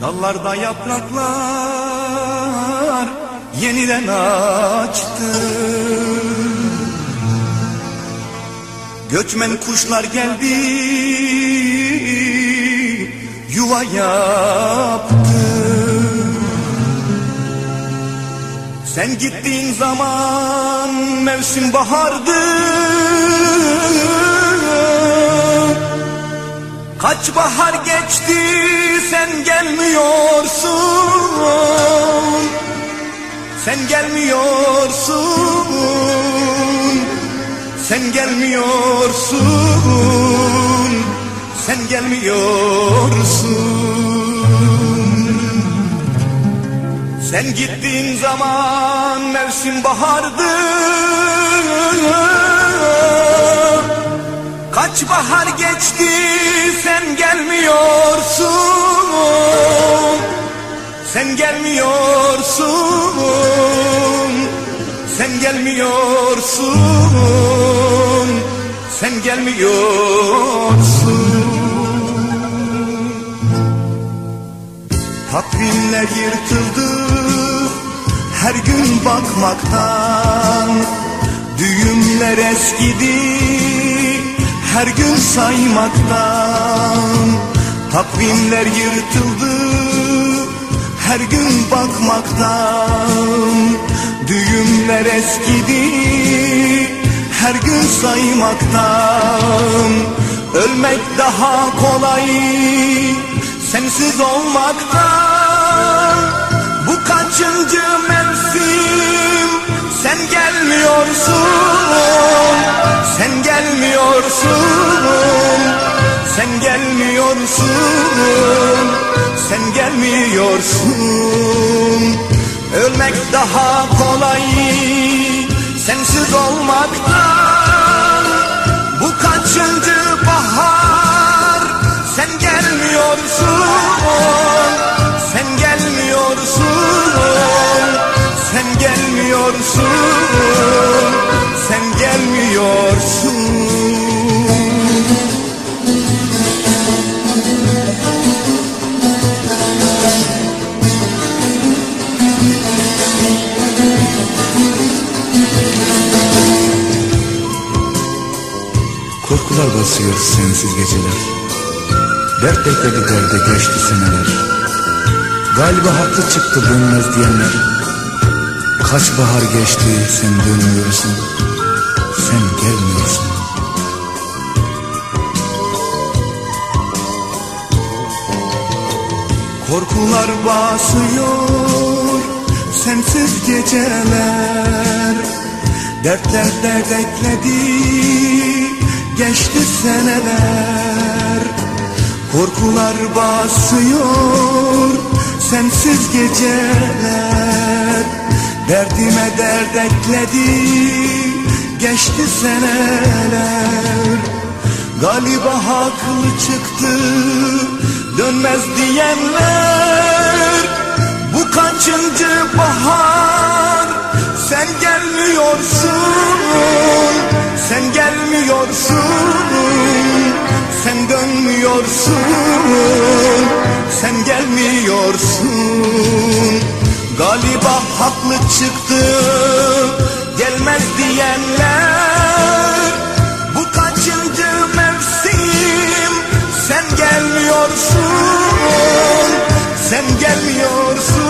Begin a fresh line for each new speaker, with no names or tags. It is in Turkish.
Dallarda yapraklar yeniden açtı. Göçmen kuşlar geldi yuva yaptı. Sen gittiğin zaman mevsim bahardı. Kaç bahar geçti sen gelmiyorsun. Sen gelmiyorsun. Sen gelmiyorsun. Sen gelmiyorsun. Sen gittiğin zaman mevsim bahardı. Kaç bahar geçti sen gelmiyorsun Sen gelmiyorsun. Sen gelmiyorsun. Sen gelmiyorsun. Takvimler yırtıldı her gün bakmaktan. Düğümler eskidi her gün saymaktan. Takvimler yırtıldı her gün bakmaktan. Düğümler eskidi her gün saymaktan. Ölmek daha kolay sensiz olmaktan. Bu kaçıncı mevsim? Sen gelmiyorsun Sen gelmiyorsun Sen gelmiyorsun Sen gelmiyorsun. Ölmek daha kolay. Sensiz olmaktan
Korkular basıyor sensiz geceler. Dert bekledi derde geçti seneler. Galiba haklı çıktı dönmez diyenler. Kaç bahar geçti sen dönmüyorsun. Sen gelmiyorsun.
Korkular basıyor sensiz geceler Dertler dert ekledi geçti seneler. Korkular basıyor sensiz geceler. Derdime dert ekledi geçti seneler. Galiba haklı çıktı dönmez diyenler. Bu kaçıncı bahar gelmiyorsun. Sen gelmiyorsun. Sen dönmüyorsun. Sen gelmiyorsun. Galiba haklı çıktı gelmez diyenler. Bu kaçıncı mevsim? Sen gelmiyorsun. Sen gelmiyorsun